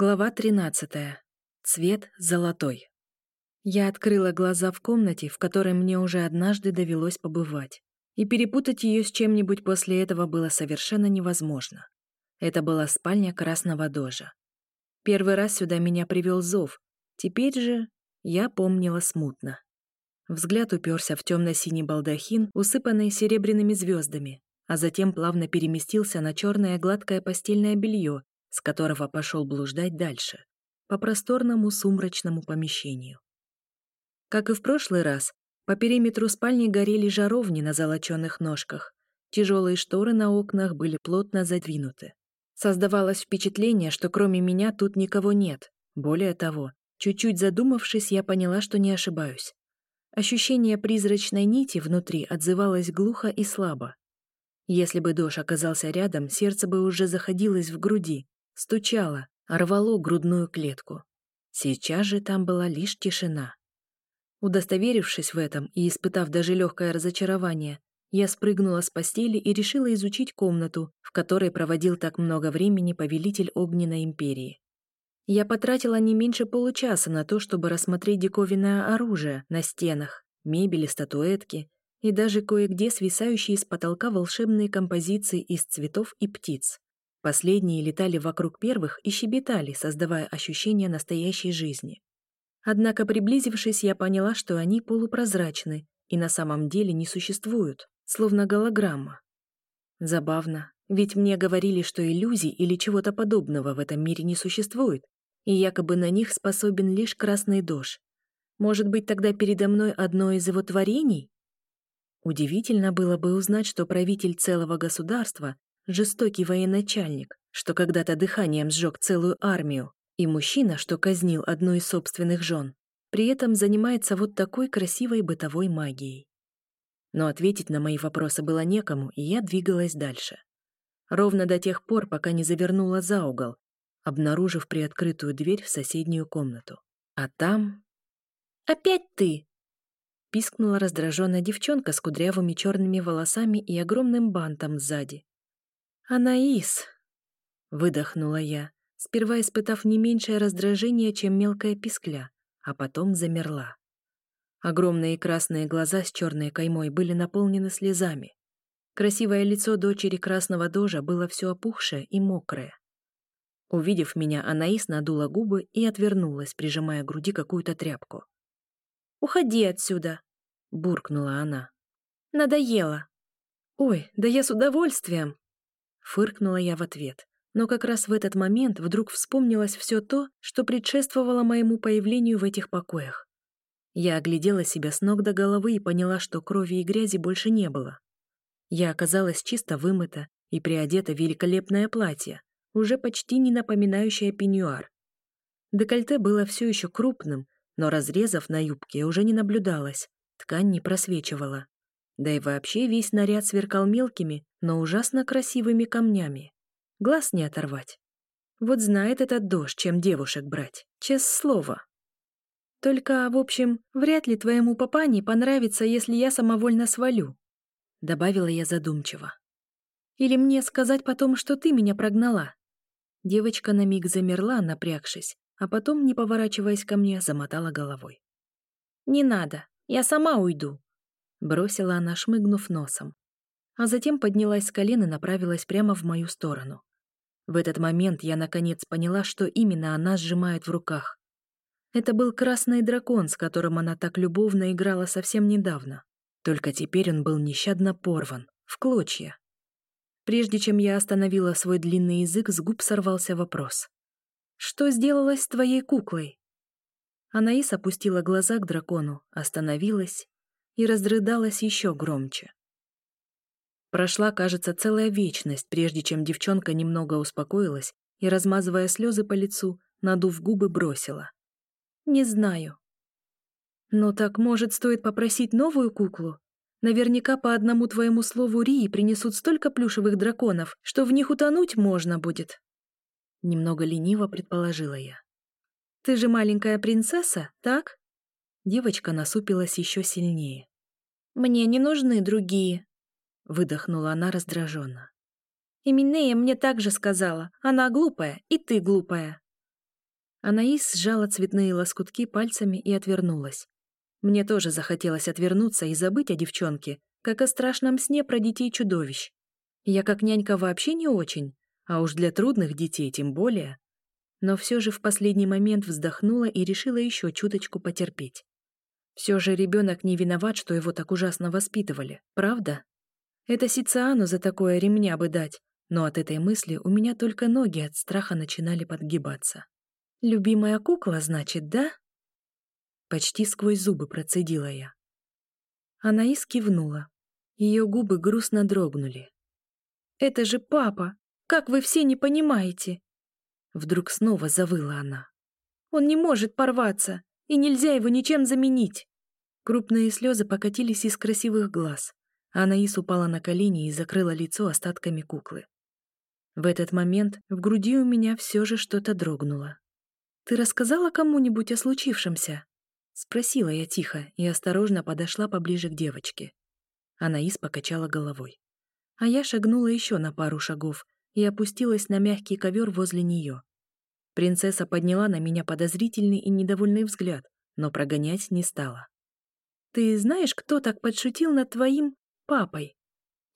Глава 13. Цвет золотой. Я открыла глаза в комнате, в которой мне уже однажды довелось побывать. И перепутать ее с чем-нибудь после этого было совершенно невозможно. Это была спальня Красного Дожа. Первый раз сюда меня привел зов. Теперь же я помнила смутно. Взгляд уперся в темно-синий балдахин, усыпанный серебряными звездами, а затем плавно переместился на черное гладкое постельное белье, с которого пошел блуждать дальше, по просторному сумрачному помещению. Как и в прошлый раз, по периметру спальни горели жаровни на золоченных ножках, тяжелые шторы на окнах были плотно задвинуты. Создавалось впечатление, что кроме меня тут никого нет. Более того, чуть-чуть задумавшись, я поняла, что не ошибаюсь. Ощущение призрачной нити внутри отзывалось глухо и слабо. Если бы Дош оказался рядом, сердце бы уже заходилось в груди, Стучало, рвало грудную клетку. Сейчас же там была лишь тишина. Удостоверившись в этом и испытав даже легкое разочарование, я спрыгнула с постели и решила изучить комнату, в которой проводил так много времени повелитель Огненной Империи. Я потратила не меньше получаса на то, чтобы рассмотреть диковинное оружие на стенах, мебели, статуэтки и даже кое-где свисающие с потолка волшебные композиции из цветов и птиц. Последние летали вокруг первых и щебетали, создавая ощущение настоящей жизни. Однако, приблизившись, я поняла, что они полупрозрачны и на самом деле не существуют, словно голограмма. Забавно, ведь мне говорили, что иллюзий или чего-то подобного в этом мире не существует, и якобы на них способен лишь красный дождь. Может быть, тогда передо мной одно из его творений? Удивительно было бы узнать, что правитель целого государства жестокий военачальник, что когда-то дыханием сжег целую армию, и мужчина, что казнил одну из собственных жен, при этом занимается вот такой красивой бытовой магией. Но ответить на мои вопросы было некому, и я двигалась дальше. Ровно до тех пор, пока не завернула за угол, обнаружив приоткрытую дверь в соседнюю комнату. А там... «Опять ты!» Пискнула раздраженная девчонка с кудрявыми черными волосами и огромным бантом сзади. «Анаис!» — выдохнула я, сперва испытав не меньшее раздражение, чем мелкая пискля, а потом замерла. Огромные красные глаза с черной каймой были наполнены слезами. Красивое лицо дочери красного дожа было все опухшее и мокрое. Увидев меня, Анаис надула губы и отвернулась, прижимая к груди какую-то тряпку. «Уходи отсюда!» — буркнула она. «Надоело!» «Ой, да я с удовольствием!» Фыркнула я в ответ. Но как раз в этот момент вдруг вспомнилось все то, что предшествовало моему появлению в этих покоях. Я оглядела себя с ног до головы и поняла, что крови и грязи больше не было. Я оказалась чисто вымыта и приодета в великолепное платье, уже почти не напоминающее пеньюар. Декольте было все еще крупным, но разрезов на юбке уже не наблюдалось, ткань не просвечивала. Да и вообще весь наряд сверкал мелкими, но ужасно красивыми камнями. Глаз не оторвать. Вот знает этот дождь, чем девушек брать, честное слово. Только, в общем, вряд ли твоему папане понравится, если я самовольно свалю, добавила я задумчиво. Или мне сказать потом, что ты меня прогнала? Девочка на миг замерла, напрягшись, а потом, не поворачиваясь ко мне, замотала головой. «Не надо, я сама уйду», Бросила она, шмыгнув носом. А затем поднялась с колен и направилась прямо в мою сторону. В этот момент я наконец поняла, что именно она сжимает в руках. Это был красный дракон, с которым она так любовно играла совсем недавно. Только теперь он был нещадно порван, в клочья. Прежде чем я остановила свой длинный язык, с губ сорвался вопрос. «Что сделалось с твоей куклой?» Анаис опустила глаза к дракону, остановилась и разрыдалась еще громче. Прошла, кажется, целая вечность, прежде чем девчонка немного успокоилась и, размазывая слезы по лицу, надув губы, бросила. «Не знаю». «Но так, может, стоит попросить новую куклу? Наверняка по одному твоему слову Рии принесут столько плюшевых драконов, что в них утонуть можно будет». Немного лениво предположила я. «Ты же маленькая принцесса, так?» Девочка насупилась еще сильнее. «Мне не нужны другие», — выдохнула она раздраженно. «И Минея мне также сказала, она глупая, и ты глупая». Анаис сжала цветные лоскутки пальцами и отвернулась. Мне тоже захотелось отвернуться и забыть о девчонке, как о страшном сне про детей-чудовищ. Я как нянька вообще не очень, а уж для трудных детей тем более. Но все же в последний момент вздохнула и решила еще чуточку потерпеть. Все же ребенок не виноват, что его так ужасно воспитывали, правда? Это Сициану за такое ремня бы дать, но от этой мысли у меня только ноги от страха начинали подгибаться. «Любимая кукла, значит, да?» Почти сквозь зубы процедила я. Анаис кивнула. Ее губы грустно дрогнули. «Это же папа! Как вы все не понимаете?» Вдруг снова завыла она. «Он не может порваться, и нельзя его ничем заменить!» Крупные слезы покатились из красивых глаз. Анаис упала на колени и закрыла лицо остатками куклы. В этот момент в груди у меня все же что-то дрогнуло. «Ты рассказала кому-нибудь о случившемся?» Спросила я тихо и осторожно подошла поближе к девочке. Анаис покачала головой. А я шагнула еще на пару шагов и опустилась на мягкий ковер возле нее. Принцесса подняла на меня подозрительный и недовольный взгляд, но прогонять не стала. «Ты знаешь, кто так подшутил над твоим папой?»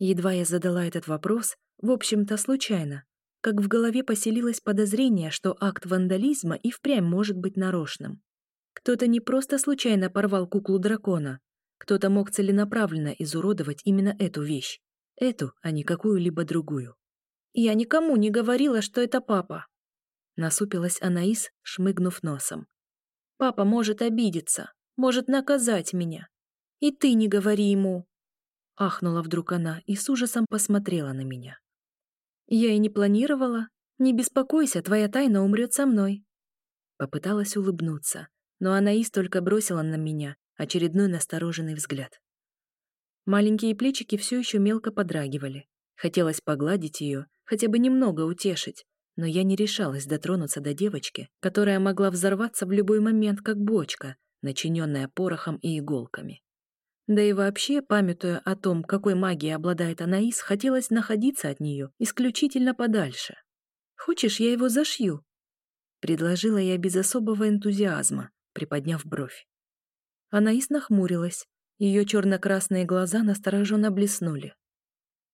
Едва я задала этот вопрос, в общем-то случайно, как в голове поселилось подозрение, что акт вандализма и впрямь может быть нарочным. Кто-то не просто случайно порвал куклу дракона, кто-то мог целенаправленно изуродовать именно эту вещь. Эту, а не какую-либо другую. «Я никому не говорила, что это папа!» Насупилась Анаис, шмыгнув носом. «Папа может обидеться, может наказать меня. И ты не говори ему!» Ахнула вдруг она и с ужасом посмотрела на меня. «Я и не планировала. Не беспокойся, твоя тайна умрет со мной». Попыталась улыбнуться, но Анаис только бросила на меня очередной настороженный взгляд. Маленькие плечики все еще мелко подрагивали. Хотелось погладить ее, хотя бы немного утешить, но я не решалась дотронуться до девочки, которая могла взорваться в любой момент, как бочка, начиненная порохом и иголками. Да и вообще, памятуя о том, какой магией обладает Анаис, хотелось находиться от нее исключительно подальше. «Хочешь, я его зашью?» Предложила я без особого энтузиазма, приподняв бровь. Анаис нахмурилась, ее черно-красные глаза настороженно блеснули.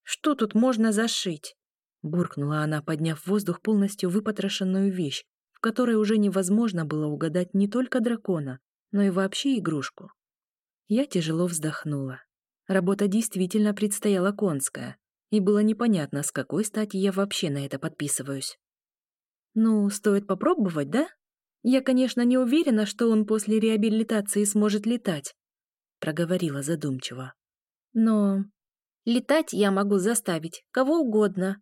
«Что тут можно зашить?» Буркнула она, подняв в воздух полностью выпотрошенную вещь, в которой уже невозможно было угадать не только дракона, но и вообще игрушку. Я тяжело вздохнула. Работа действительно предстояла конская, и было непонятно, с какой стати я вообще на это подписываюсь. «Ну, стоит попробовать, да?» Я, конечно, не уверена, что он после реабилитации сможет летать, проговорила задумчиво. Но летать я могу заставить кого угодно,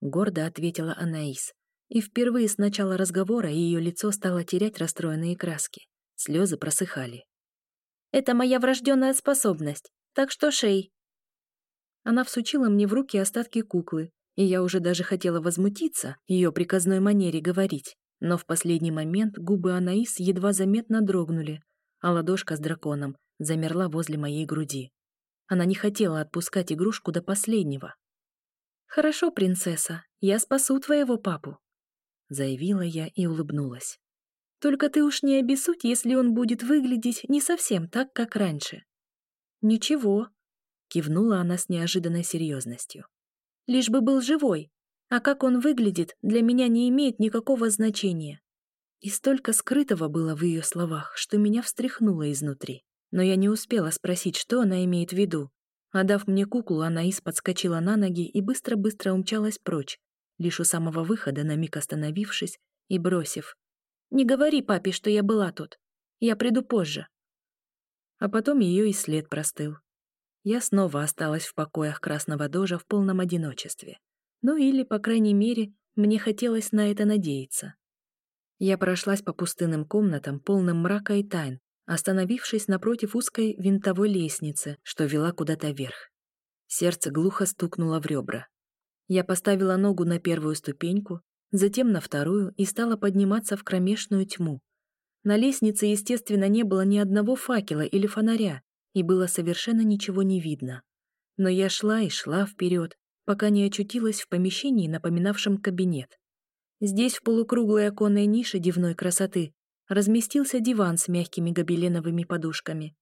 гордо ответила Анаис. И впервые с начала разговора ее лицо стало терять расстроенные краски. Слезы просыхали. Это моя врожденная способность, так что шей. Она всучила мне в руки остатки куклы, и я уже даже хотела возмутиться ее приказной манере говорить. Но в последний момент губы Анаис едва заметно дрогнули, а ладошка с драконом замерла возле моей груди. Она не хотела отпускать игрушку до последнего. «Хорошо, принцесса, я спасу твоего папу», — заявила я и улыбнулась. «Только ты уж не обессудь, если он будет выглядеть не совсем так, как раньше». «Ничего», — кивнула она с неожиданной серьезностью. «Лишь бы был живой, а как он выглядит, для меня не имеет никакого значения. И столько скрытого было в ее словах, что меня встряхнуло изнутри. Но я не успела спросить, что она имеет в виду. Отдав мне куклу, Анаис подскочила на ноги и быстро-быстро умчалась прочь, лишь у самого выхода на миг остановившись и бросив. «Не говори папе, что я была тут. Я приду позже». А потом ее и след простыл. Я снова осталась в покоях Красного Дожа в полном одиночестве. Ну или, по крайней мере, мне хотелось на это надеяться. Я прошлась по пустынным комнатам, полным мрака и тайн, остановившись напротив узкой винтовой лестницы, что вела куда-то вверх. Сердце глухо стукнуло в ребра. Я поставила ногу на первую ступеньку, затем на вторую и стала подниматься в кромешную тьму. На лестнице, естественно, не было ни одного факела или фонаря, и было совершенно ничего не видно. Но я шла и шла вперед, пока не очутилась в помещении, напоминавшем кабинет. Здесь, в полукруглой оконной нише дивной красоты, разместился диван с мягкими гобеленовыми подушками.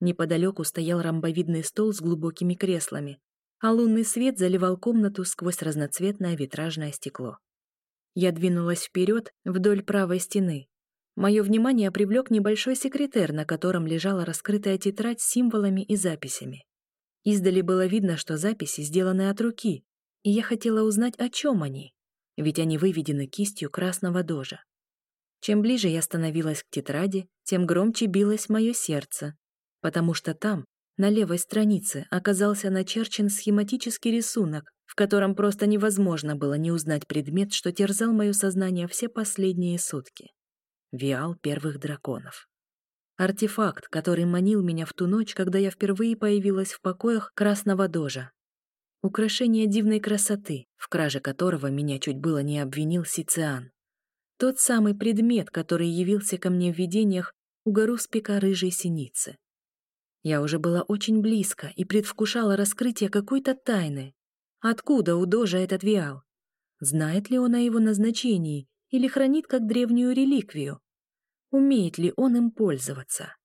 Неподалеку стоял ромбовидный стол с глубокими креслами, а лунный свет заливал комнату сквозь разноцветное витражное стекло. Я двинулась вперед вдоль правой стены. Мое внимание привлек небольшой секретер, на котором лежала раскрытая тетрадь с символами и записями. Издали было видно, что записи сделаны от руки, и я хотела узнать, о чем они, ведь они выведены кистью красного дожа. Чем ближе я становилась к тетради, тем громче билось мое сердце, потому что там, на левой странице, оказался начерчен схематический рисунок, в котором просто невозможно было не узнать предмет, что терзал мое сознание все последние сутки. Виал первых драконов. Артефакт, который манил меня в ту ночь, когда я впервые появилась в покоях Красного Дожа. Украшение дивной красоты, в краже которого меня чуть было не обвинил Сициан. Тот самый предмет, который явился ко мне в видениях у горуспика рыжей синицы. Я уже была очень близко и предвкушала раскрытие какой-то тайны. Откуда у Дожа этот виал? Знает ли он о его назначении или хранит как древнюю реликвию? Умеет ли он им пользоваться?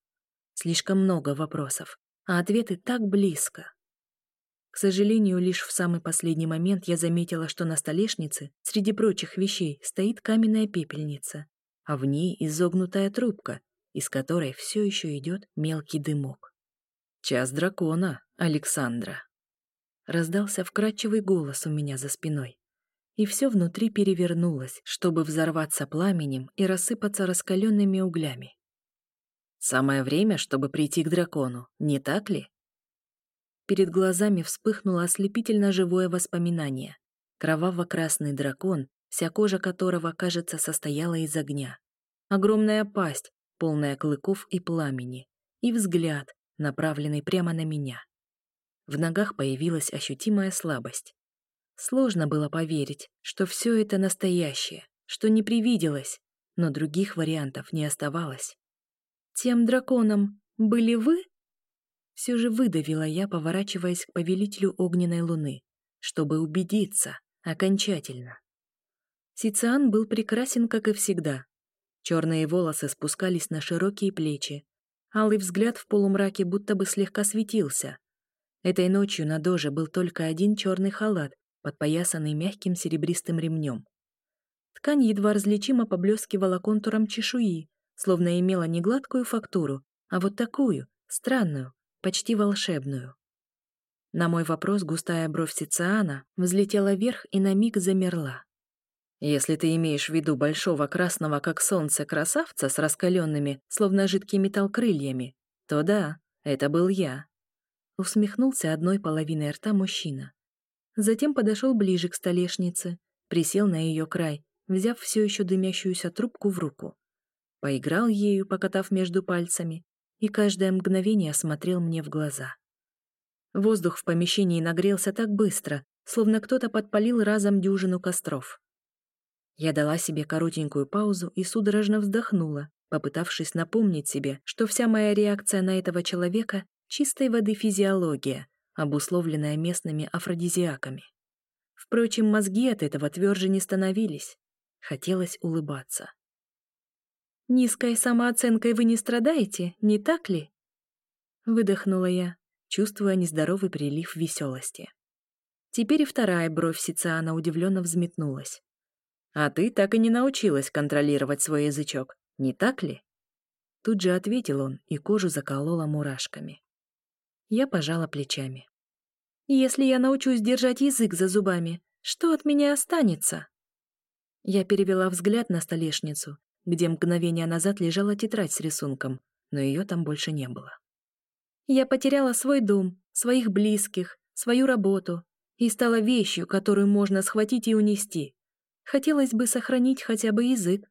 Слишком много вопросов, а ответы так близко. К сожалению, лишь в самый последний момент я заметила, что на столешнице, среди прочих вещей, стоит каменная пепельница, а в ней изогнутая трубка, из которой все еще идет мелкий дымок. «Час дракона, Александра!» Раздался вкрадчивый голос у меня за спиной. И все внутри перевернулось, чтобы взорваться пламенем и рассыпаться раскаленными углями. «Самое время, чтобы прийти к дракону, не так ли?» Перед глазами вспыхнуло ослепительно живое воспоминание. Кроваво-красный дракон, вся кожа которого, кажется, состояла из огня. Огромная пасть, полная клыков и пламени. И взгляд, направленный прямо на меня. В ногах появилась ощутимая слабость. Сложно было поверить, что все это настоящее, что не привиделось, но других вариантов не оставалось. «Тем драконом были вы?» Все же выдавила я, поворачиваясь к повелителю огненной луны, чтобы убедиться окончательно. Сициан был прекрасен, как и всегда. Черные волосы спускались на широкие плечи, Алый взгляд в полумраке будто бы слегка светился. Этой ночью на доже был только один черный халат, подпоясанный мягким серебристым ремнем. Ткань едва различимо поблескивала контуром чешуи, словно имела не гладкую фактуру, а вот такую, странную, почти волшебную. На мой вопрос густая бровь Сициана взлетела вверх и на миг замерла. Если ты имеешь в виду большого красного, как солнце, красавца с раскаленными, словно жидкий металл крыльями, то да, это был я. Усмехнулся одной половиной рта мужчина. Затем подошел ближе к столешнице, присел на ее край, взяв все еще дымящуюся трубку в руку. Поиграл ею, покатав между пальцами, и каждое мгновение смотрел мне в глаза. Воздух в помещении нагрелся так быстро, словно кто-то подпалил разом дюжину костров. Я дала себе коротенькую паузу и судорожно вздохнула, попытавшись напомнить себе, что вся моя реакция на этого человека — чистой воды физиология, обусловленная местными афродизиаками. Впрочем, мозги от этого тверже не становились. Хотелось улыбаться. «Низкой самооценкой вы не страдаете, не так ли?» Выдохнула я, чувствуя нездоровый прилив веселости. Теперь вторая бровь Сициана удивленно взметнулась. А ты так и не научилась контролировать свой язычок, не так ли? Тут же ответил он, и кожу заколола мурашками. Я пожала плечами. Если я научусь держать язык за зубами, что от меня останется? Я перевела взгляд на столешницу, где мгновение назад лежала тетрадь с рисунком, но ее там больше не было. Я потеряла свой дом, своих близких, свою работу и стала вещью, которую можно схватить и унести. Хотелось бы сохранить хотя бы язык.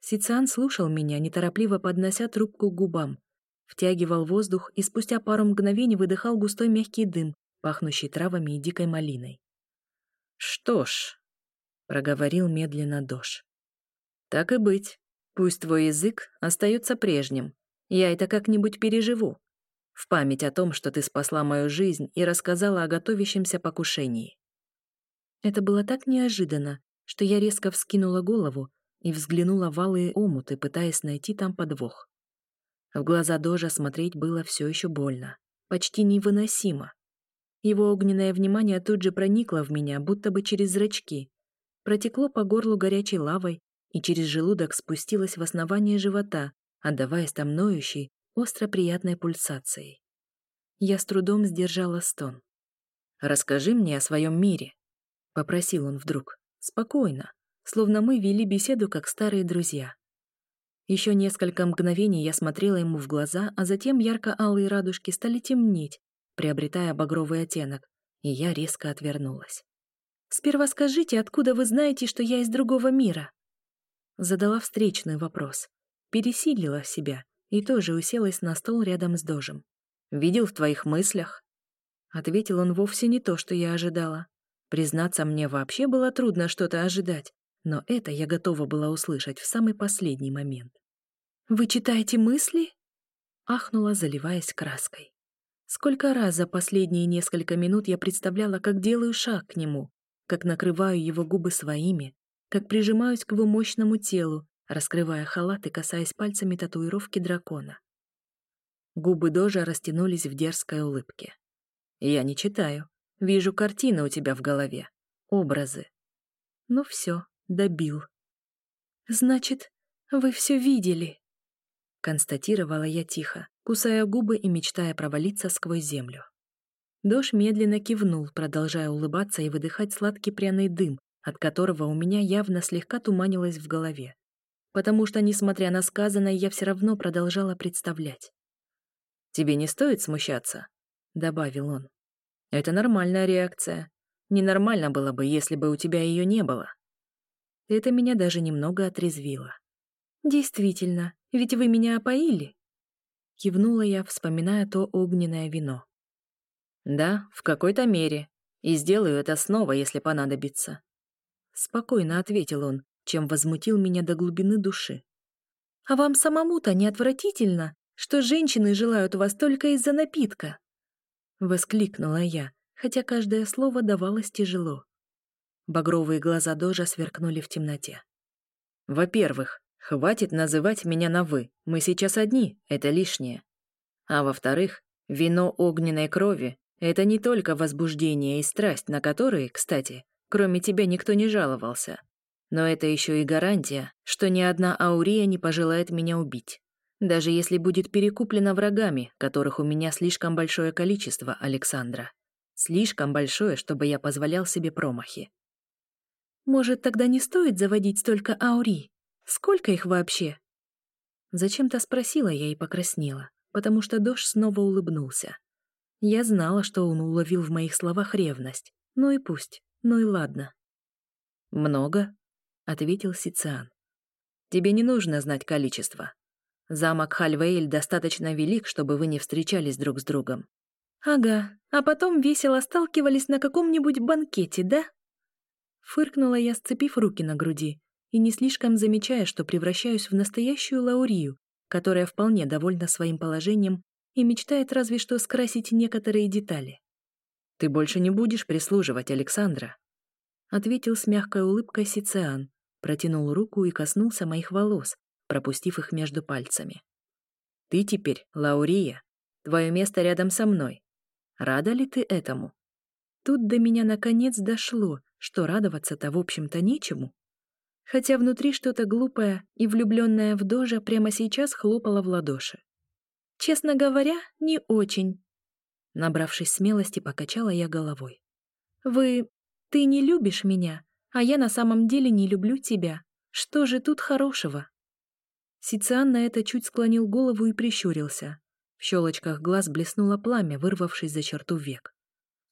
Сициан слушал меня, неторопливо поднося трубку к губам, втягивал воздух и спустя пару мгновений выдыхал густой мягкий дым, пахнущий травами и дикой малиной. «Что ж», — проговорил медленно Дош, — «так и быть. Пусть твой язык остается прежним. Я это как-нибудь переживу. В память о том, что ты спасла мою жизнь и рассказала о готовящемся покушении». Это было так неожиданно, что я резко вскинула голову и взглянула в алые омуты, пытаясь найти там подвох. В глаза Дожа смотреть было все еще больно, почти невыносимо. Его огненное внимание тут же проникло в меня, будто бы через зрачки, протекло по горлу горячей лавой и через желудок спустилось в основание живота, отдаваясь там ноющей, остро приятной пульсацией. Я с трудом сдержала стон. «Расскажи мне о своем мире», — попросил он вдруг, спокойно, словно мы вели беседу как старые друзья. Еще несколько мгновений я смотрела ему в глаза, а затем ярко-алые радужки стали темнеть, приобретая багровый оттенок, и я резко отвернулась. «Сперва скажите, откуда вы знаете, что я из другого мира?» Задала встречный вопрос, пересилила себя и тоже уселась на стол рядом с Дожем. «Видел в твоих мыслях?» Ответил он вовсе не то, что я ожидала. Признаться, мне вообще было трудно что-то ожидать, но это я готова была услышать в самый последний момент. «Вы читаете мысли?» Ахнула, заливаясь краской. Сколько раз за последние несколько минут я представляла, как делаю шаг к нему, как накрываю его губы своими, как прижимаюсь к его мощному телу, раскрывая халат и касаясь пальцами татуировки дракона. Губы Дожа растянулись в дерзкой улыбке. «Я не читаю. Вижу картины у тебя в голове. Образы. Ну все, добил. Значит, вы все видели?» констатировала я тихо, кусая губы и мечтая провалиться сквозь землю. Дож медленно кивнул, продолжая улыбаться и выдыхать сладкий пряный дым, от которого у меня явно слегка туманилось в голове. Потому что, несмотря на сказанное, я все равно продолжала представлять. «Тебе не стоит смущаться», — добавил он. «Это нормальная реакция. Ненормально было бы, если бы у тебя ее не было». Это меня даже немного отрезвило. «Действительно, ведь вы меня опоили?» Кивнула я, вспоминая то огненное вино. «Да, в какой-то мере. И сделаю это снова, если понадобится». Спокойно ответил он, чем возмутил меня до глубины души. «А вам самому-то не отвратительно, что женщины желают вас только из-за напитка?» Воскликнула я, хотя каждое слово давалось тяжело. Багровые глаза Дожа сверкнули в темноте. «Во-первых, Хватит называть меня на «вы». Мы сейчас одни, это лишнее. А во-вторых, вино огненной крови — это не только возбуждение и страсть, на которые, кстати, кроме тебя никто не жаловался. Но это еще и гарантия, что ни одна Аурия не пожелает меня убить. Даже если будет перекуплена врагами, которых у меня слишком большое количество, Александра. Слишком большое, чтобы я позволял себе промахи. Может, тогда не стоит заводить столько Аури? Сколько их вообще?» Зачем-то спросила я и покраснела, потому что Дош снова улыбнулся. Я знала, что он уловил в моих словах ревность. Ну и пусть, ну и ладно. «Много?» — ответил Сициан. «Тебе не нужно знать количество. Замок Хальвейль достаточно велик, чтобы вы не встречались друг с другом». «Ага, а потом весело сталкивались на каком-нибудь банкете, да?» Фыркнула я, сцепив руки на груди, и не слишком замечая, что превращаюсь в настоящую Лаурию, которая вполне довольна своим положением и мечтает разве что скрасить некоторые детали. «Ты больше не будешь прислуживать, Александра», — ответил с мягкой улыбкой Сициан, протянул руку и коснулся моих волос, пропустив их между пальцами. «Ты теперь Лаурия, твое место рядом со мной. Рада ли ты этому?» Тут до меня наконец дошло, что радоваться-то, в общем-то, нечему, хотя внутри что-то глупое и влюбленное в Дожа прямо сейчас хлопала в ладоши. «Честно говоря, не очень». Набравшись смелости, покачала я головой. «Вы... ты не любишь меня, а я на самом деле не люблю тебя. Что же тут хорошего?» Сициан на это чуть склонил голову и прищурился. В щелочках глаз блеснуло пламя, вырвавшись за черту век.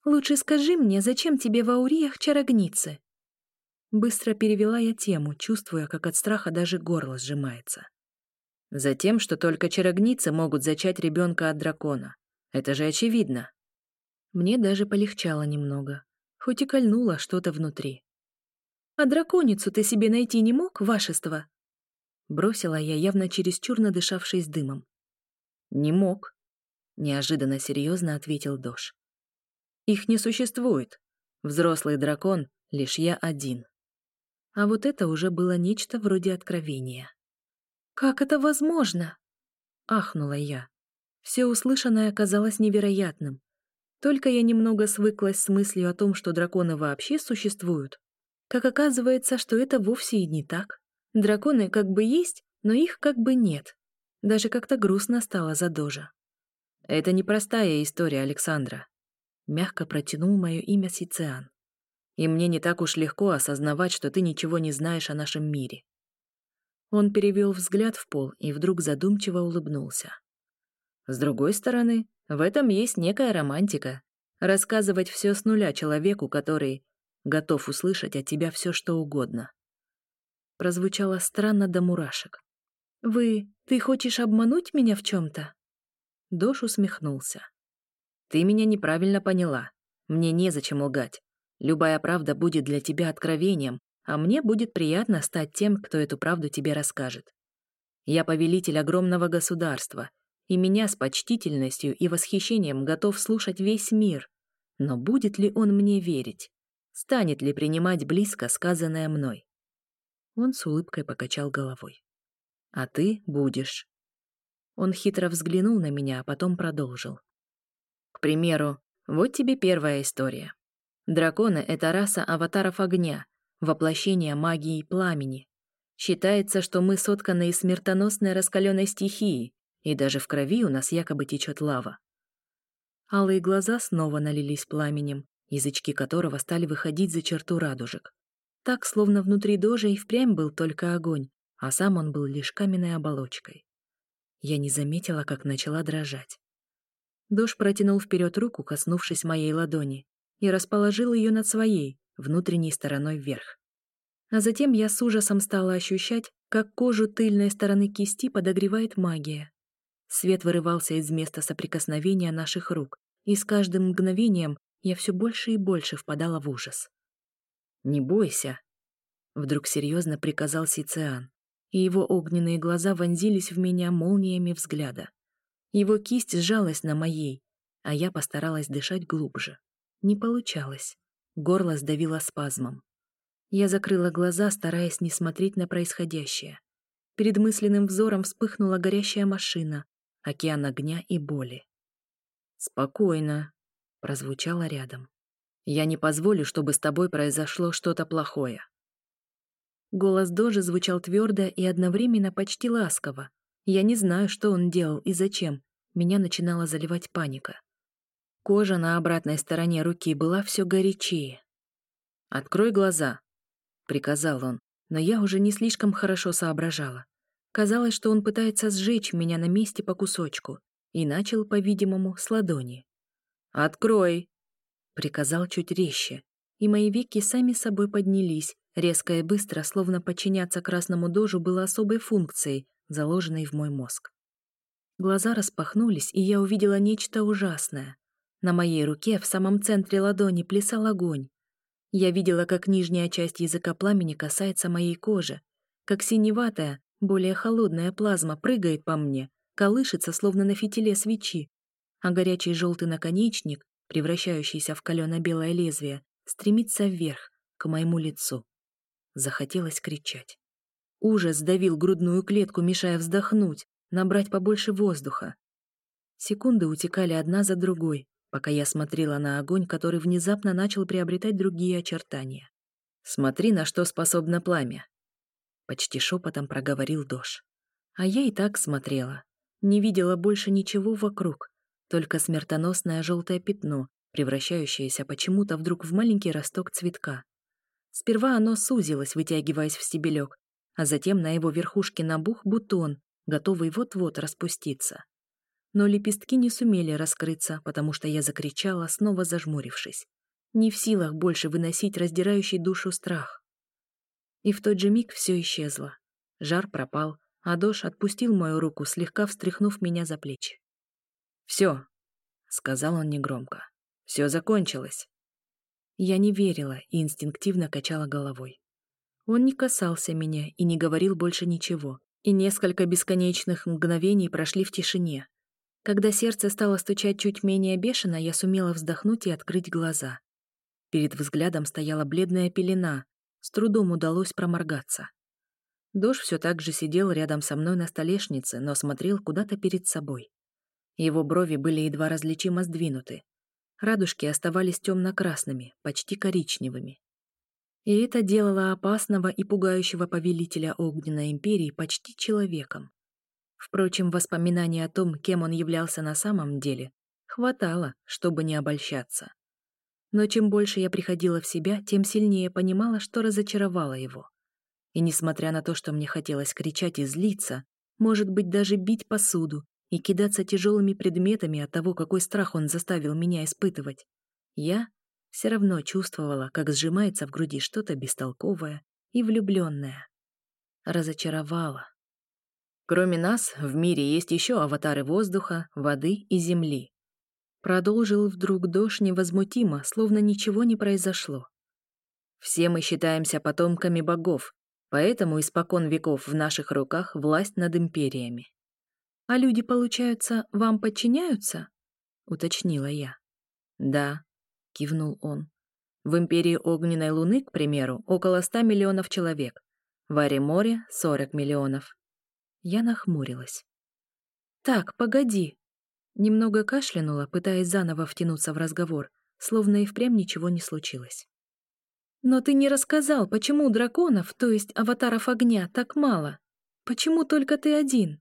«Лучше скажи мне, зачем тебе в ауриях чарогницы?» Быстро перевела я тему, чувствуя, как от страха даже горло сжимается. Затем, что только чарогницы могут зачать ребенка от дракона. Это же очевидно. Мне даже полегчало немного, хоть и кольнуло что-то внутри. «А драконицу ты себе найти не мог, вашество?» Бросила я, явно чересчур надышавшись дымом. «Не мог», — неожиданно серьезно ответил Дош. «Их не существует. Взрослый дракон — лишь я один». А вот это уже было нечто вроде откровения. «Как это возможно?» — ахнула я. Все услышанное оказалось невероятным. Только я немного свыклась с мыслью о том, что драконы вообще существуют, как оказывается, что это вовсе и не так. Драконы как бы есть, но их как бы нет. Даже как-то грустно стало за Дожа. «Это непростая история Александра», — мягко протянул мое имя Сициан. «И мне не так уж легко осознавать, что ты ничего не знаешь о нашем мире». Он перевел взгляд в пол и вдруг задумчиво улыбнулся. «С другой стороны, в этом есть некая романтика. Рассказывать все с нуля человеку, который готов услышать от тебя все, что угодно». Прозвучало странно до мурашек. «Вы... ты хочешь обмануть меня в чем-то?» Дош усмехнулся. «Ты меня неправильно поняла. Мне незачем лгать. Любая правда будет для тебя откровением, а мне будет приятно стать тем, кто эту правду тебе расскажет. Я повелитель огромного государства, и меня с почтительностью и восхищением готов слушать весь мир. Но будет ли он мне верить? Станет ли принимать близко сказанное мной?» Он с улыбкой покачал головой. «А ты будешь. Он хитро взглянул на меня, а потом продолжил. К примеру, вот тебе первая история. Драконы — это раса аватаров огня, воплощение магии пламени. Считается, что мы сотканы из смертоносной раскаленной стихии, и даже в крови у нас якобы течет лава. Алые глаза снова налились пламенем, язычки которого стали выходить за черту радужек. Так, словно внутри дожа и впрямь был только огонь, а сам он был лишь каменной оболочкой. Я не заметила, как начала дрожать. Дож протянул вперед руку, коснувшись моей ладони, и расположил ее над своей, внутренней стороной вверх. А затем я с ужасом стала ощущать, как кожу тыльной стороны кисти подогревает магия. Свет вырывался из места соприкосновения наших рук, и с каждым мгновением я все больше и больше впадала в ужас. «Не бойся», — вдруг серьезно приказал Сициан и его огненные глаза вонзились в меня молниями взгляда. Его кисть сжалась на моей, а я постаралась дышать глубже. Не получалось. Горло сдавило спазмом. Я закрыла глаза, стараясь не смотреть на происходящее. Перед мысленным взором вспыхнула горящая машина, океан огня и боли. «Спокойно», — прозвучало рядом. «Я не позволю, чтобы с тобой произошло что-то плохое. Голос Дожи звучал твердо и одновременно почти ласково. Я не знаю, что он делал и зачем. Меня начинала заливать паника. Кожа на обратной стороне руки была все горячее. «Открой глаза», — приказал он, но я уже не слишком хорошо соображала. Казалось, что он пытается сжечь меня на месте по кусочку, и начал, по-видимому, с ладони. «Открой!» — приказал чуть резче, и мои веки сами собой поднялись, Резко и быстро, словно подчиняться красному дожу, было особой функцией, заложенной в мой мозг. Глаза распахнулись, и я увидела нечто ужасное. На моей руке в самом центре ладони плясал огонь. Я видела, как нижняя часть языка пламени касается моей кожи, как синеватая, более холодная плазма прыгает по мне, колышется, словно на фитиле свечи, а горячий желтый наконечник, превращающийся в калено-белое лезвие, стремится вверх, к моему лицу. Захотелось кричать. Ужас давил грудную клетку, мешая вздохнуть, набрать побольше воздуха. Секунды утекали одна за другой, пока я смотрела на огонь, который внезапно начал приобретать другие очертания. «Смотри, на что способно пламя!» Почти шепотом проговорил Дош. А я и так смотрела. Не видела больше ничего вокруг, только смертоносное желтое пятно, превращающееся почему-то вдруг в маленький росток цветка. Сперва оно сузилось, вытягиваясь в стебелек, а затем на его верхушке набух бутон, готовый вот-вот распуститься. Но лепестки не сумели раскрыться, потому что я закричала, снова зажмурившись. Не в силах больше выносить раздирающий душу страх. И в тот же миг все исчезло. Жар пропал, а Дош отпустил мою руку, слегка встряхнув меня за плечи. «Все», — сказал он негромко, — «все закончилось». Я не верила и инстинктивно качала головой. Он не касался меня и не говорил больше ничего, и несколько бесконечных мгновений прошли в тишине. Когда сердце стало стучать чуть менее бешено, я сумела вздохнуть и открыть глаза. Перед взглядом стояла бледная пелена, с трудом удалось проморгаться. Дож все так же сидел рядом со мной на столешнице, но смотрел куда-то перед собой. Его брови были едва различимо сдвинуты. Радужки оставались темно-красными, почти коричневыми. И это делало опасного и пугающего повелителя Огненной Империи почти человеком. Впрочем, воспоминания о том, кем он являлся на самом деле, хватало, чтобы не обольщаться. Но чем больше я приходила в себя, тем сильнее понимала, что разочаровала его. И несмотря на то, что мне хотелось кричать и злиться, может быть, даже бить посуду и кидаться тяжелыми предметами от того, какой страх он заставил меня испытывать, я все равно чувствовала, как сжимается в груди что-то бестолковое и влюбленное. Разочаровала. Кроме нас, в мире есть еще аватары воздуха, воды и земли. Продолжил вдруг дождь невозмутимо, словно ничего не произошло. Все мы считаемся потомками богов, поэтому испокон веков в наших руках власть над империями. «А люди, получается, вам подчиняются?» — уточнила я. «Да», — кивнул он. «В империи Огненной Луны, к примеру, около ста миллионов человек. В Аре-море — сорок миллионов. Я нахмурилась. «Так, погоди!» Немного кашлянула, пытаясь заново втянуться в разговор, словно и впрямь ничего не случилось. «Но ты не рассказал, почему драконов, то есть аватаров огня, так мало? Почему только ты один?»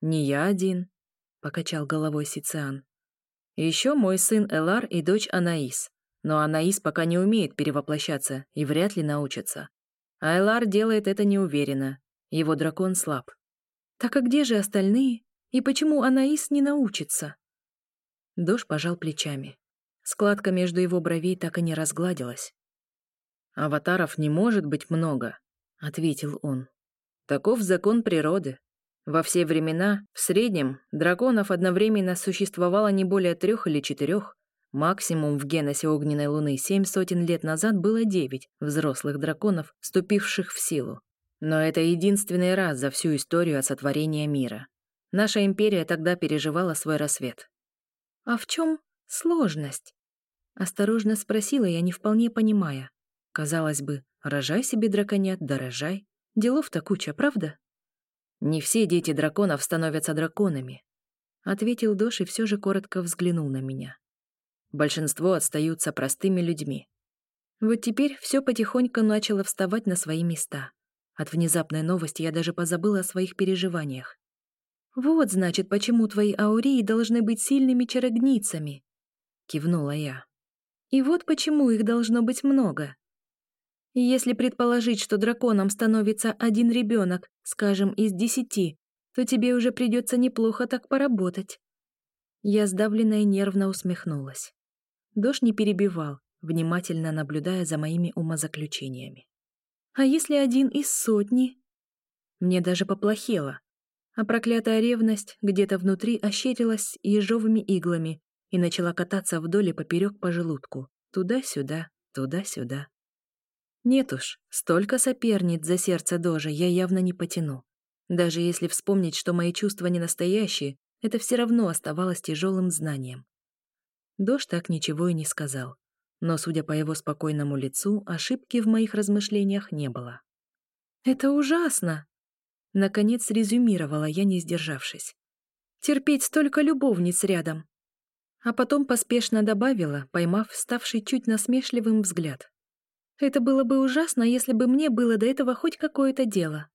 «Не я один», — покачал головой Сициан. «Еще мой сын Элар и дочь Анаис. Но Анаис пока не умеет перевоплощаться и вряд ли научится. А Элар делает это неуверенно. Его дракон слаб. Так а где же остальные? И почему Анаис не научится? Дош пожал плечами. Складка между его бровей так и не разгладилась. «Аватаров не может быть много», — ответил он. «Таков закон природы. Во все времена, в среднем, драконов одновременно существовало не более трех или четырех. Максимум в геносе огненной луны семь сотен лет назад было девять взрослых драконов, вступивших в силу. Но это единственный раз за всю историю от сотворения мира. Наша империя тогда переживала свой рассвет. «А в чем сложность?» Осторожно спросила я, не вполне понимая. Казалось бы, рожай себе драконят, да рожай. Делов-то куча, правда? «Не все дети драконов становятся драконами», — ответил Дош и все же коротко взглянул на меня. «Большинство отстаются простыми людьми. Вот теперь все потихоньку начало вставать на свои места. От внезапной новости я даже позабыла о своих переживаниях. «Вот, значит, почему твои аурии должны быть сильными чарогницами», — кивнула я. «И вот почему их должно быть много. Если предположить, что драконом становится один ребенок, скажем, из десяти, то тебе уже придется неплохо так поработать». Я сдавленно и нервно усмехнулась. Дождь не перебивал, внимательно наблюдая за моими умозаключениями. А если один из сотни? Мне даже поплохело. А проклятая ревность где-то внутри ощерилась ежовыми иглами и начала кататься вдоль и поперек по желудку. Туда-сюда, туда-сюда. Нет уж, столько соперниц за сердце Дожа я явно не потяну. Даже если вспомнить, что мои чувства не настоящие, это все равно оставалось тяжелым знанием. Дож так ничего и не сказал но, судя по его спокойному лицу, ошибки в моих размышлениях не было. «Это ужасно!» Наконец резюмировала я, не сдержавшись. «Терпеть столько любовниц рядом!» А потом поспешно добавила, поймав ставший чуть насмешливым взгляд. «Это было бы ужасно, если бы мне было до этого хоть какое-то дело!»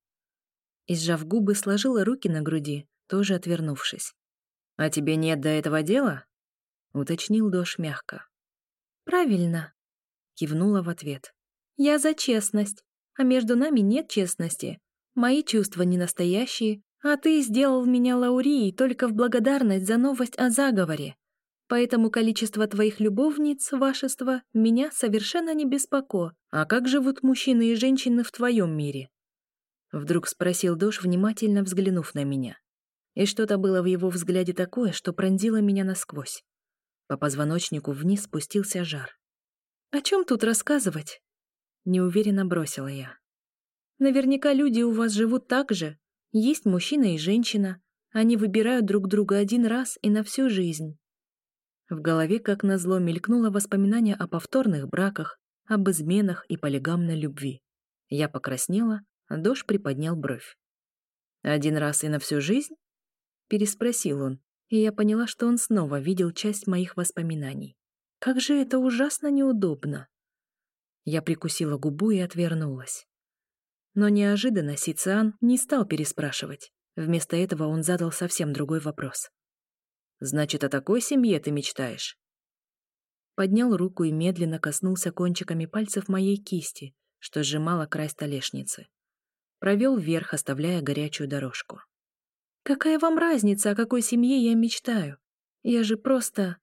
И, сжав губы, сложила руки на груди, тоже отвернувшись. «А тебе нет до этого дела?» — уточнил Дош мягко. «Правильно», — кивнула в ответ. «Я за честность, а между нами нет честности. Мои чувства не настоящие, а ты сделал меня Лаурией только в благодарность за новость о заговоре. Поэтому количество твоих любовниц, вашество, меня совершенно не беспоко. А как живут мужчины и женщины в твоем мире?» Вдруг спросил Дош, внимательно взглянув на меня. И что-то было в его взгляде такое, что пронзило меня насквозь. По позвоночнику вниз спустился жар. «О чем тут рассказывать?» Неуверенно бросила я. «Наверняка люди у вас живут так же. Есть мужчина и женщина. Они выбирают друг друга один раз и на всю жизнь». В голове, как назло, мелькнуло воспоминание о повторных браках, об изменах и полигамной любви. Я покраснела, а Дош приподнял бровь. «Один раз и на всю жизнь?» Переспросил он, и я поняла, что он снова видел часть моих воспоминаний. Как же это ужасно неудобно. Я прикусила губу и отвернулась. Но неожиданно Сициан не стал переспрашивать. Вместо этого он задал совсем другой вопрос. «Значит, о такой семье ты мечтаешь?» Поднял руку и медленно коснулся кончиками пальцев моей кисти, что сжимала край столешницы. Провел вверх, оставляя горячую дорожку. «Какая вам разница, о какой семье я мечтаю? Я же просто...»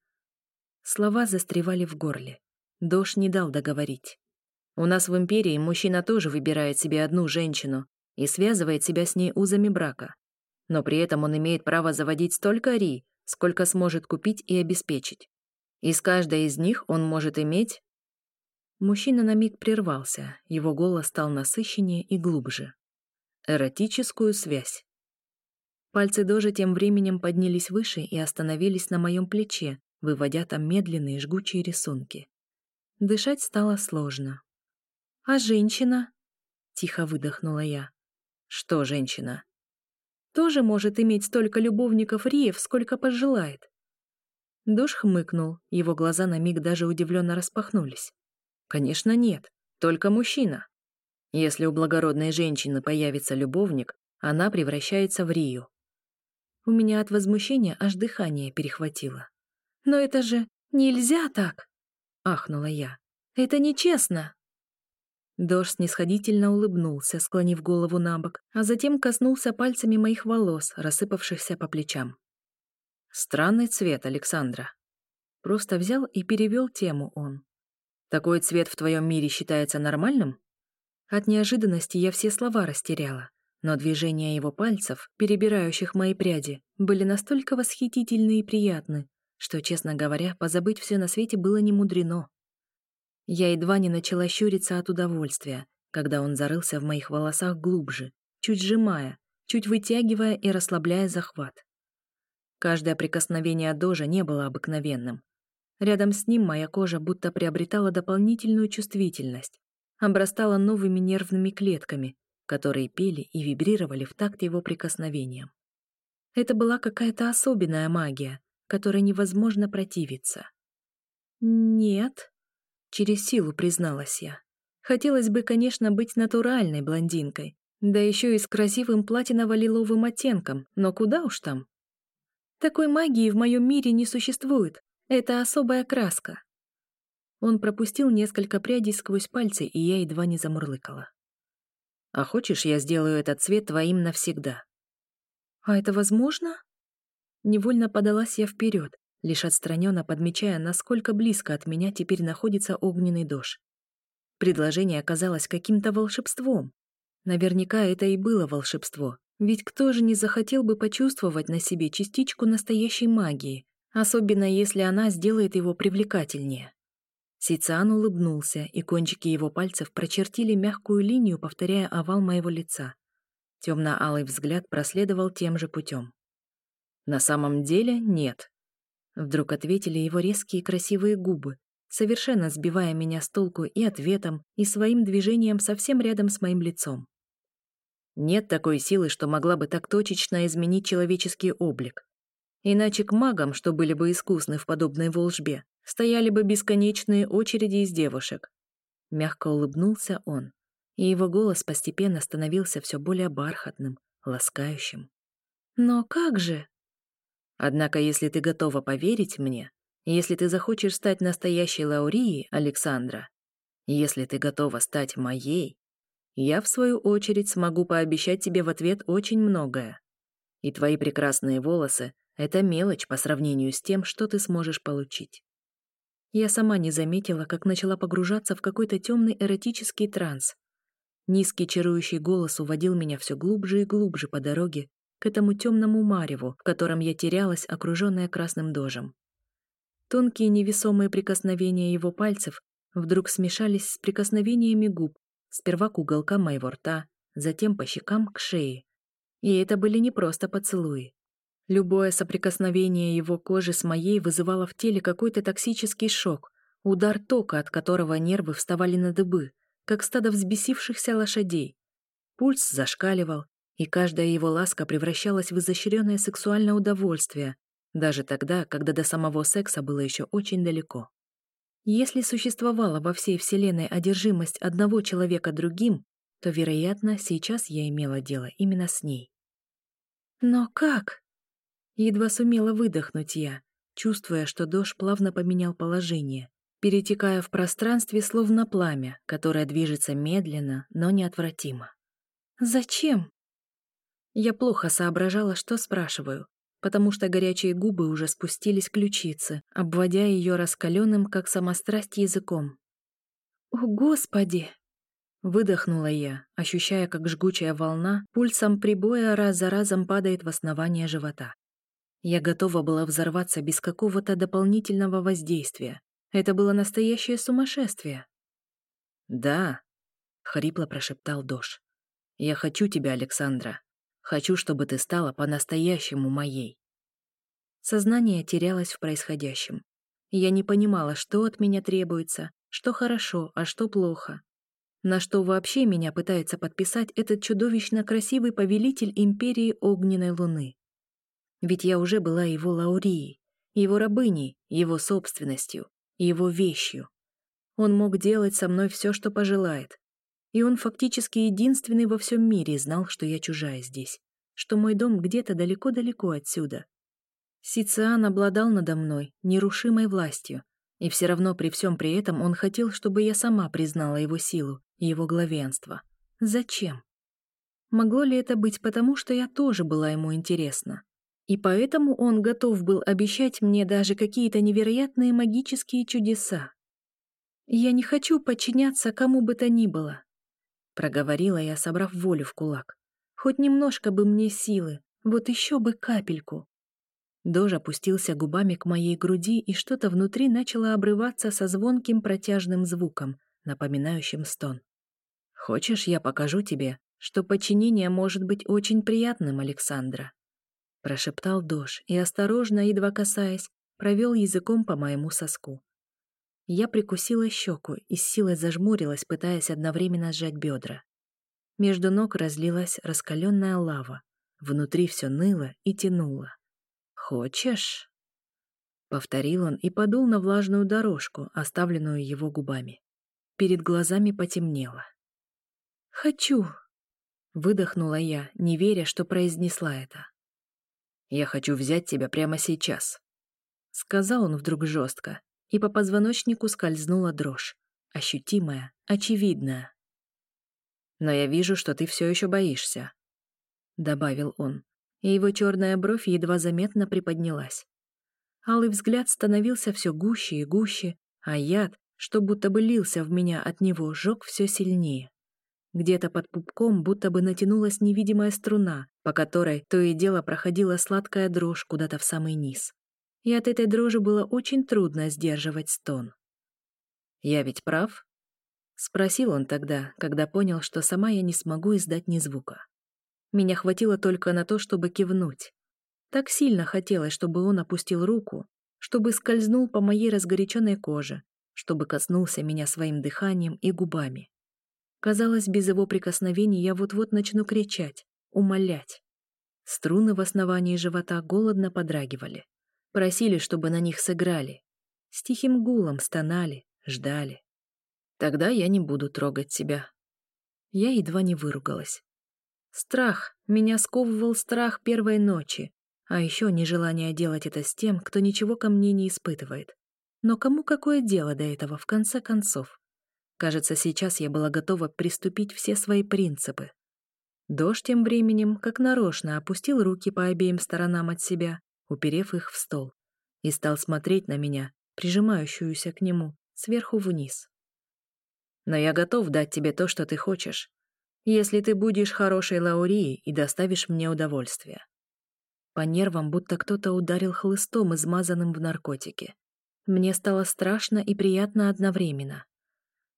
Слова застревали в горле. Дош не дал договорить. У нас в империи мужчина тоже выбирает себе одну женщину и связывает себя с ней узами брака. Но при этом он имеет право заводить столько ри, сколько сможет купить и обеспечить. И с каждой из них он может иметь... Мужчина на миг прервался, его голос стал насыщеннее и глубже. Эротическую связь. Пальцы Дожи тем временем поднялись выше и остановились на моем плече, выводя там медленные жгучие рисунки. Дышать стало сложно. «А женщина?» — тихо выдохнула я. «Что женщина?» «Тоже может иметь столько любовников Риев, сколько пожелает». Душ хмыкнул, его глаза на миг даже удивленно распахнулись. «Конечно нет, только мужчина. Если у благородной женщины появится любовник, она превращается в Рию». У меня от возмущения аж дыхание перехватило. «Но это же нельзя так!» — ахнула я. «Это нечестно!» Дож снисходительно улыбнулся, склонив голову на бок, а затем коснулся пальцами моих волос, рассыпавшихся по плечам. «Странный цвет, Александра». Просто взял и перевел тему он. «Такой цвет в твоем мире считается нормальным?» От неожиданности я все слова растеряла, но движения его пальцев, перебирающих мои пряди, были настолько восхитительны и приятны, что, честно говоря, позабыть все на свете было не мудрено. Я едва не начала щуриться от удовольствия, когда он зарылся в моих волосах глубже, чуть сжимая, чуть вытягивая и расслабляя захват. Каждое прикосновение Дожа не было обыкновенным. Рядом с ним моя кожа будто приобретала дополнительную чувствительность, обрастала новыми нервными клетками, которые пели и вибрировали в такт его прикосновениям. Это была какая-то особенная магия, которой невозможно противиться. «Нет», Через силу призналась я. Хотелось бы, конечно, быть натуральной блондинкой, да еще и с красивым платиново-лиловым оттенком, но куда уж там. Такой магии в моем мире не существует. Это особая краска. Он пропустил несколько прядей сквозь пальцы, и я едва не замурлыкала. «А хочешь, я сделаю этот цвет твоим навсегда?» «А это возможно?» Невольно подалась я вперед, лишь отстраненно подмечая, насколько близко от меня теперь находится огненный дождь. Предложение оказалось каким-то волшебством. Наверняка это и было волшебство, ведь кто же не захотел бы почувствовать на себе частичку настоящей магии, особенно если она сделает его привлекательнее. Сициан улыбнулся, и кончики его пальцев прочертили мягкую линию, повторяя овал моего лица. Темно-алый взгляд проследовал тем же путем. На самом деле нет. Вдруг ответили его резкие красивые губы, совершенно сбивая меня с толку и ответом, и своим движением совсем рядом с моим лицом. Нет такой силы, что могла бы так точечно изменить человеческий облик. Иначе к магам, что были бы искусны в подобной волжбе, стояли бы бесконечные очереди из девушек. Мягко улыбнулся он, и его голос постепенно становился все более бархатным, ласкающим. «Но как же?» Однако, если ты готова поверить мне, если ты захочешь стать настоящей Лаурией, Александра, если ты готова стать моей, я, в свою очередь, смогу пообещать тебе в ответ очень многое. И твои прекрасные волосы — это мелочь по сравнению с тем, что ты сможешь получить. Я сама не заметила, как начала погружаться в какой-то темный эротический транс. Низкий чарующий голос уводил меня все глубже и глубже по дороге, к этому темному мареву, в котором я терялась, окруженная красным дожем. Тонкие невесомые прикосновения его пальцев вдруг смешались с прикосновениями губ, сперва к уголкам моего рта, затем по щекам к шее. И это были не просто поцелуи. Любое соприкосновение его кожи с моей вызывало в теле какой-то токсический шок, удар тока, от которого нервы вставали на дыбы, как стадо взбесившихся лошадей. Пульс зашкаливал, и каждая его ласка превращалась в изощренное сексуальное удовольствие, даже тогда, когда до самого секса было еще очень далеко. Если существовала во всей Вселенной одержимость одного человека другим, то, вероятно, сейчас я имела дело именно с ней. «Но как?» Едва сумела выдохнуть я, чувствуя, что дождь плавно поменял положение, перетекая в пространстве словно пламя, которое движется медленно, но неотвратимо. «Зачем?» Я плохо соображала, что спрашиваю, потому что горячие губы уже спустились к ключице, обводя ее раскаленным, как самострасть, языком. «О, Господи!» Выдохнула я, ощущая, как жгучая волна пульсом прибоя раз за разом падает в основание живота. Я готова была взорваться без какого-то дополнительного воздействия. Это было настоящее сумасшествие. «Да», — хрипло прошептал Дош. «Я хочу тебя, Александра. Хочу, чтобы ты стала по-настоящему моей». Сознание терялось в происходящем. Я не понимала, что от меня требуется, что хорошо, а что плохо. На что вообще меня пытается подписать этот чудовищно красивый повелитель империи огненной луны. Ведь я уже была его Лаурией, его рабыней, его собственностью, его вещью. Он мог делать со мной все, что пожелает. И он фактически единственный во всем мире знал, что я чужая здесь, что мой дом где-то далеко-далеко отсюда. Сициан обладал надо мной нерушимой властью, и все равно при всем при этом он хотел, чтобы я сама признала его силу его главенство. Зачем? Могло ли это быть потому, что я тоже была ему интересна? И поэтому он готов был обещать мне даже какие-то невероятные магические чудеса. «Я не хочу подчиняться кому бы то ни было», — проговорила я, собрав волю в кулак. «Хоть немножко бы мне силы, вот еще бы капельку». Дож опустился губами к моей груди, и что-то внутри начало обрываться со звонким протяжным звуком, напоминающим стон. «Хочешь, я покажу тебе, что подчинение может быть очень приятным, Александра?» прошептал Дош и, осторожно, едва касаясь, провел языком по моему соску. Я прикусила щеку и с силой зажмурилась, пытаясь одновременно сжать бедра. Между ног разлилась раскаленная лава. Внутри все ныло и тянуло. «Хочешь?» Повторил он и подул на влажную дорожку, оставленную его губами. Перед глазами потемнело. «Хочу!» Выдохнула я, не веря, что произнесла это. «Я хочу взять тебя прямо сейчас», — сказал он вдруг жестко, и по позвоночнику скользнула дрожь, ощутимая, очевидная. «Но я вижу, что ты все еще боишься», — добавил он, и его черная бровь едва заметно приподнялась. Алый взгляд становился все гуще и гуще, а яд, что будто бы лился в меня от него, жег все сильнее. Где-то под пупком будто бы натянулась невидимая струна, по которой то и дело проходила сладкая дрожь куда-то в самый низ. И от этой дрожи было очень трудно сдерживать стон. «Я ведь прав?» — спросил он тогда, когда понял, что сама я не смогу издать ни звука. Меня хватило только на то, чтобы кивнуть. Так сильно хотелось, чтобы он опустил руку, чтобы скользнул по моей разгоряченной коже, чтобы коснулся меня своим дыханием и губами. Казалось, без его прикосновений я вот-вот начну кричать, умолять. Струны в основании живота голодно подрагивали. Просили, чтобы на них сыграли. С тихим гулом стонали, ждали. Тогда я не буду трогать тебя. Я едва не выругалась. Страх, меня сковывал страх первой ночи, а еще нежелание делать это с тем, кто ничего ко мне не испытывает. Но кому какое дело до этого, в конце концов? Кажется, сейчас я была готова приступить все свои принципы. Дождь тем временем, как нарочно, опустил руки по обеим сторонам от себя, уперев их в стол, и стал смотреть на меня, прижимающуюся к нему, сверху вниз. «Но я готов дать тебе то, что ты хочешь, если ты будешь хорошей Лаурией и доставишь мне удовольствие». По нервам будто кто-то ударил хлыстом, измазанным в наркотике. Мне стало страшно и приятно одновременно.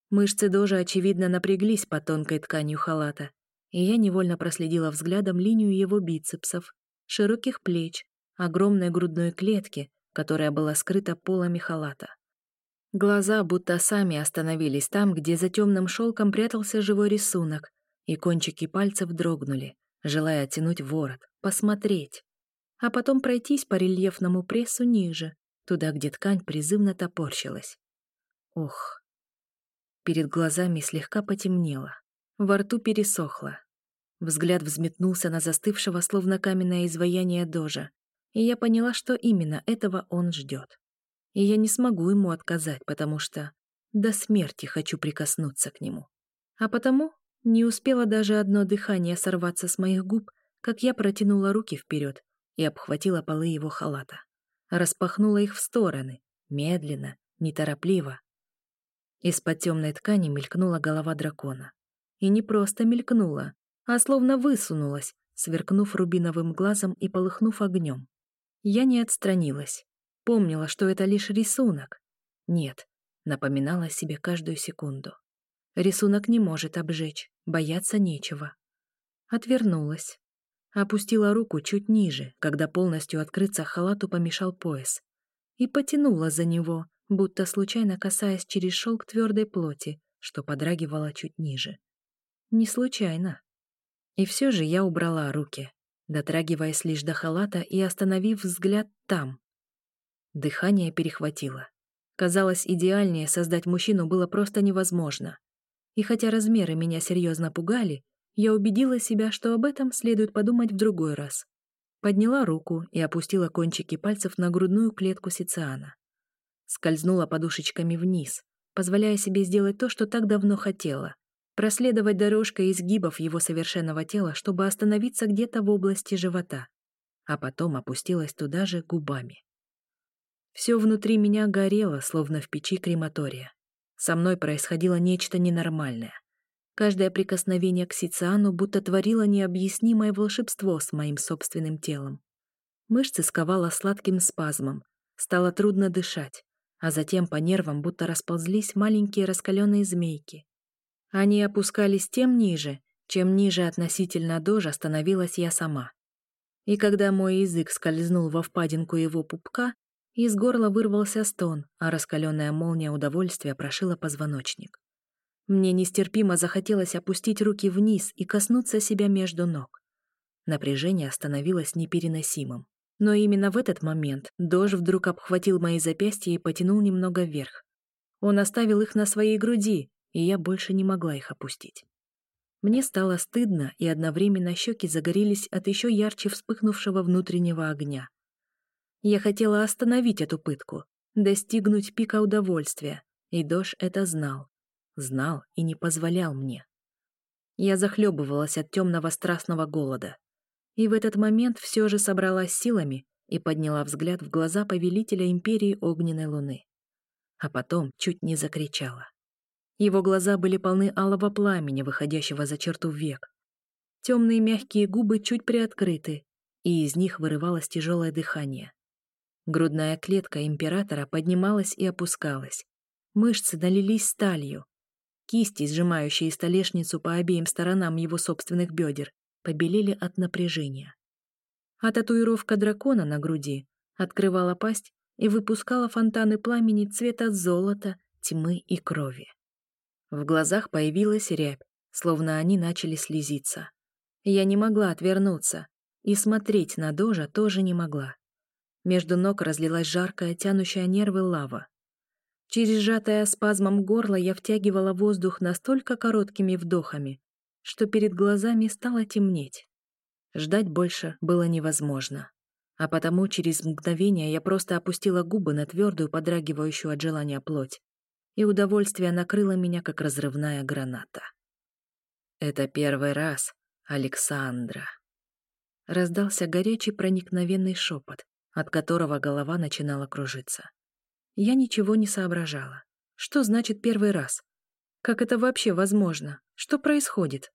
Мышцы Дожа, очевидно, напряглись под тонкой тканью халата, и я невольно проследила взглядом линию его бицепсов, широких плеч, огромной грудной клетки, которая была скрыта полами халата. Глаза будто сами остановились там, где за темным шелком прятался живой рисунок, и кончики пальцев дрогнули, желая оттянуть ворот, посмотреть, а потом пройтись по рельефному прессу ниже, туда, где ткань призывно топорщилась. Ох. Перед глазами слегка потемнело, во рту пересохло. Взгляд взметнулся на застывшего, словно каменное изваяние дожа, и я поняла, что именно этого он ждет и я не смогу ему отказать, потому что до смерти хочу прикоснуться к нему. А потому не успела даже одно дыхание сорваться с моих губ, как я протянула руки вперед и обхватила полы его халата. Распахнула их в стороны, медленно, неторопливо. Из-под темной ткани мелькнула голова дракона. И не просто мелькнула, а словно высунулась, сверкнув рубиновым глазом и полыхнув огнем. Я не отстранилась. Помнила, что это лишь рисунок. Нет, напоминала себе каждую секунду. Рисунок не может обжечь, бояться нечего. Отвернулась. Опустила руку чуть ниже, когда полностью открыться халату помешал пояс. И потянула за него, будто случайно касаясь через шелк твердой плоти, что подрагивала чуть ниже. Не случайно. И все же я убрала руки, дотрагиваясь лишь до халата и остановив взгляд там, Дыхание перехватило. Казалось, идеальнее создать мужчину было просто невозможно. И хотя размеры меня серьезно пугали, я убедила себя, что об этом следует подумать в другой раз. Подняла руку и опустила кончики пальцев на грудную клетку Сициана. Скользнула подушечками вниз, позволяя себе сделать то, что так давно хотела. Проследовать дорожкой изгибов его совершенного тела, чтобы остановиться где-то в области живота. А потом опустилась туда же губами. Все внутри меня горело, словно в печи крематория. Со мной происходило нечто ненормальное. Каждое прикосновение к Сициану будто творило необъяснимое волшебство с моим собственным телом. Мышцы сковало сладким спазмом, стало трудно дышать, а затем по нервам будто расползлись маленькие раскаленные змейки. Они опускались тем ниже, чем ниже относительно дожа становилась я сама. И когда мой язык скользнул во впадинку его пупка, из горла вырвался стон, а раскаленная молния удовольствия прошила позвоночник. Мне нестерпимо захотелось опустить руки вниз и коснуться себя между ног. Напряжение становилось непереносимым. Но именно в этот момент Дож вдруг обхватил мои запястья и потянул немного вверх. Он оставил их на своей груди, и я больше не могла их опустить. Мне стало стыдно, и одновременно щеки загорелись от еще ярче вспыхнувшего внутреннего огня. Я хотела остановить эту пытку, достигнуть пика удовольствия, и Дош это знал. Знал и не позволял мне. Я захлебывалась от темного страстного голода. И в этот момент все же собралась силами и подняла взгляд в глаза повелителя империи огненной луны. А потом чуть не закричала. Его глаза были полны алого пламени, выходящего за черту век. Темные мягкие губы чуть приоткрыты, и из них вырывалось тяжелое дыхание. Грудная клетка императора поднималась и опускалась. Мышцы налились сталью. Кисти, сжимающие столешницу по обеим сторонам его собственных бедер, побелели от напряжения. А татуировка дракона на груди открывала пасть и выпускала фонтаны пламени цвета золота, тьмы и крови. В глазах появилась рябь, словно они начали слезиться. Я не могла отвернуться, и смотреть на Дожа тоже не могла. Между ног разлилась жаркая, тянущая нервы лава. Через сжатое спазмом горло я втягивала воздух настолько короткими вдохами, что перед глазами стало темнеть. Ждать больше было невозможно. А потому через мгновение я просто опустила губы на твердую, подрагивающую от желания плоть, и удовольствие накрыло меня, как разрывная граната. «Это первый раз, Александра!» Раздался горячий проникновенный шепот, от которого голова начинала кружиться. Я ничего не соображала. Что значит первый раз? Как это вообще возможно? Что происходит?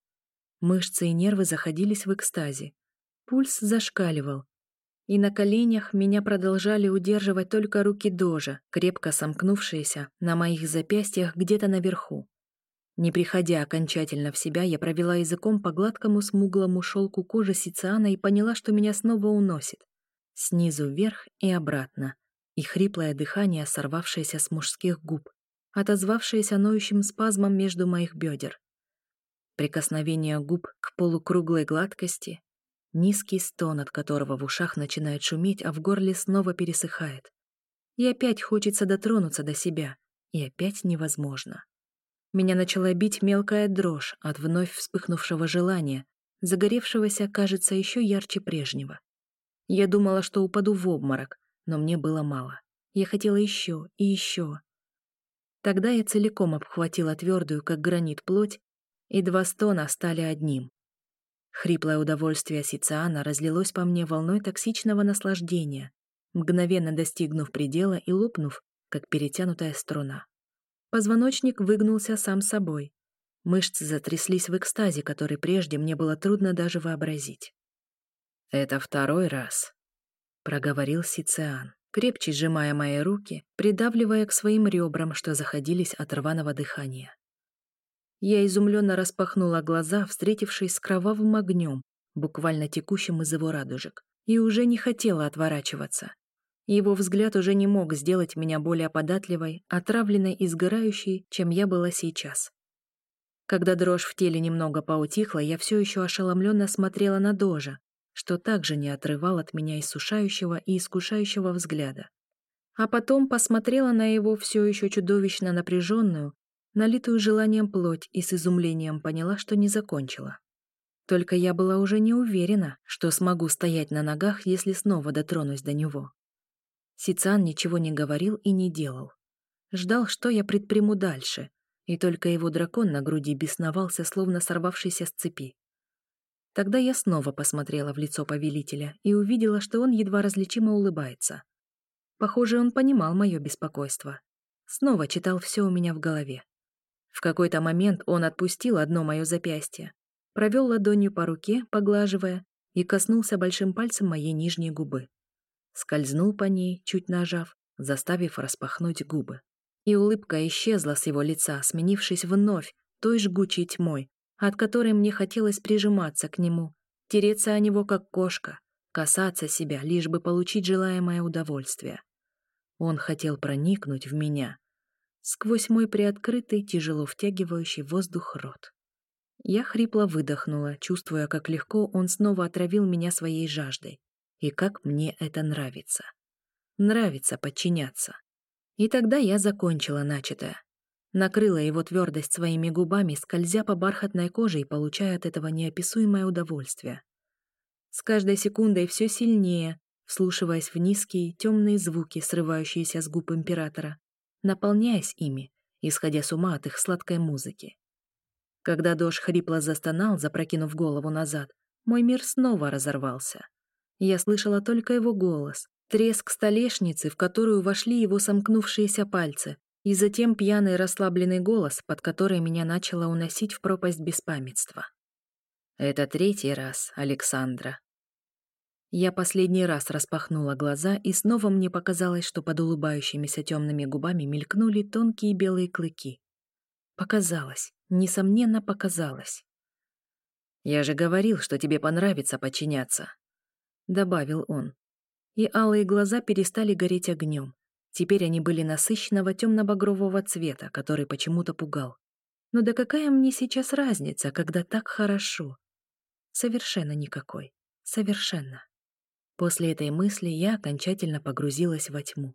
Мышцы и нервы заходились в экстазе. Пульс зашкаливал. И на коленях меня продолжали удерживать только руки Дожа, крепко сомкнувшиеся на моих запястьях где-то наверху. Не приходя окончательно в себя, я провела языком по гладкому смуглому шелку кожи Сициана и поняла, что меня снова уносит снизу вверх и обратно, и хриплое дыхание, сорвавшееся с мужских губ, отозвавшееся ноющим спазмом между моих бедер. Прикосновение губ к полукруглой гладкости, низкий стон, от которого в ушах начинает шуметь, а в горле снова пересыхает. И опять хочется дотронуться до себя, и опять невозможно. Меня начала бить мелкая дрожь от вновь вспыхнувшего желания, загоревшегося, кажется, еще ярче прежнего. Я думала, что упаду в обморок, но мне было мало. Я хотела еще и еще. Тогда я целиком обхватила твердую, как гранит, плоть, и два стона стали одним. Хриплое удовольствие Сициана разлилось по мне волной токсичного наслаждения, мгновенно достигнув предела и лопнув, как перетянутая струна. Позвоночник выгнулся сам собой. Мышцы затряслись в экстазе, который прежде мне было трудно даже вообразить. «Это второй раз», — проговорил Сициан крепче сжимая мои руки, придавливая к своим ребрам, что заходились от рваного дыхания. Я изумленно распахнула глаза, встретившись с кровавым огнем, буквально текущим из его радужек, и уже не хотела отворачиваться. Его взгляд уже не мог сделать меня более податливой, отравленной и сгорающей, чем я была сейчас. Когда дрожь в теле немного поутихла, я все еще ошеломленно смотрела на Дожа, что также не отрывал от меня иссушающего и искушающего взгляда. А потом посмотрела на его все еще чудовищно напряженную, налитую желанием плоть и с изумлением поняла, что не закончила. Только я была уже не уверена, что смогу стоять на ногах, если снова дотронусь до него. Сицан ничего не говорил и не делал. Ждал, что я предприму дальше, и только его дракон на груди бесновался, словно сорвавшийся с цепи. Тогда я снова посмотрела в лицо повелителя и увидела, что он едва различимо улыбается. Похоже, он понимал мое беспокойство. Снова читал все у меня в голове. В какой-то момент он отпустил одно мое запястье, провел ладонью по руке, поглаживая, и коснулся большим пальцем моей нижней губы. Скользнул по ней, чуть нажав, заставив распахнуть губы. И улыбка исчезла с его лица, сменившись вновь той жгучей тьмой, от которой мне хотелось прижиматься к нему, тереться о него как кошка, касаться себя, лишь бы получить желаемое удовольствие. Он хотел проникнуть в меня сквозь мой приоткрытый, тяжело втягивающий воздух рот. Я хрипло выдохнула, чувствуя, как легко он снова отравил меня своей жаждой, и как мне это нравится. Нравится подчиняться. И тогда я закончила начатое накрыла его твердость своими губами, скользя по бархатной коже и получая от этого неописуемое удовольствие. С каждой секундой все сильнее, вслушиваясь в низкие, темные звуки, срывающиеся с губ императора, наполняясь ими, исходя с ума от их сладкой музыки. Когда дождь хрипло застонал, запрокинув голову назад, мой мир снова разорвался. Я слышала только его голос, треск столешницы, в которую вошли его сомкнувшиеся пальцы, и затем пьяный расслабленный голос, под который меня начало уносить в пропасть беспамятства. «Это третий раз, Александра». Я последний раз распахнула глаза, и снова мне показалось, что под улыбающимися темными губами мелькнули тонкие белые клыки. Показалось, несомненно, показалось. «Я же говорил, что тебе понравится подчиняться», — добавил он. И алые глаза перестали гореть огнем, Теперь они были насыщенного темно-багрового цвета, который почему-то пугал. Но да какая мне сейчас разница, когда так хорошо? Совершенно никакой. Совершенно. После этой мысли я окончательно погрузилась во тьму.